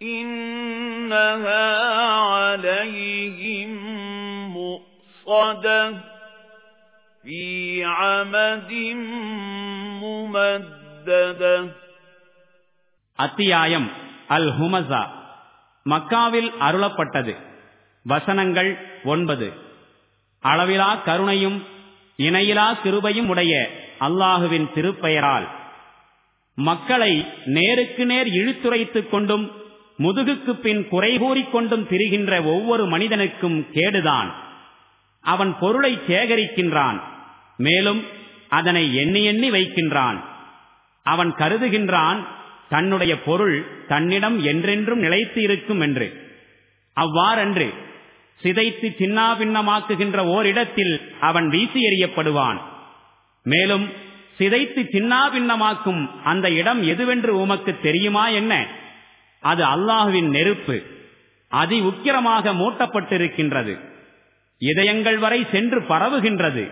إِنَّهَا عَلَيْهِمْ مُؤْصَدَةٌ فِي عَمَدٍ مُمَدَّدَةٍ அத்தியாயம் அல் ஹுமசா மக்காவில் அருளப்பட்டது வசனங்கள் ஒன்பது அளவிலா கருணையும் இணையிலா கிருபையும் உடைய அல்லாஹுவின் திருப்பெயரால் மக்களை நேருக்கு நேர் இழுத்துரைத்துக் கொண்டும் முதுகுக்கு பின் குறை கூறிக்கொண்டும் திரிகின்ற ஒவ்வொரு மனிதனுக்கும் கேடுதான். அவன் பொருளை சேகரிக்கின்றான். மேலும் அதனை எண்ணி எண்ணி வைக்கின்றான். அவன் கருதுகின்றான் தன்னுடைய பொருள் தன்னிடம் என்றென்றும் நிலைத்து இருக்கும் என்று. அவ்வாறன்று சிதைத்து சின்னாபின்னமாக்குகின்ற ஓரிடத்தில் அவன் வீசி எறியப்படுவான். மேலும் சிதைத்து சின்னாபின்னமாக்கும் அந்த இடம் எதுவென்று உமக்கு தெரியுமா என்ன? அது அல்லாஹுவின் நெருப்பு. அதி உக்கிரமாக மூட்டப்பட்டிருக்கின்றது. இதயங்கள் வரை சென்று பரவுகின்றது.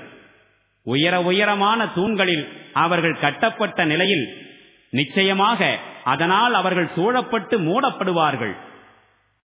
உயர உயரமான தூண்களில் அவர்கள் கட்டப்பட்ட நிலையில் நிச்சயமாக அதனால் அவர்கள் சூழப்பட்டு மூடப்படுவார்கள்.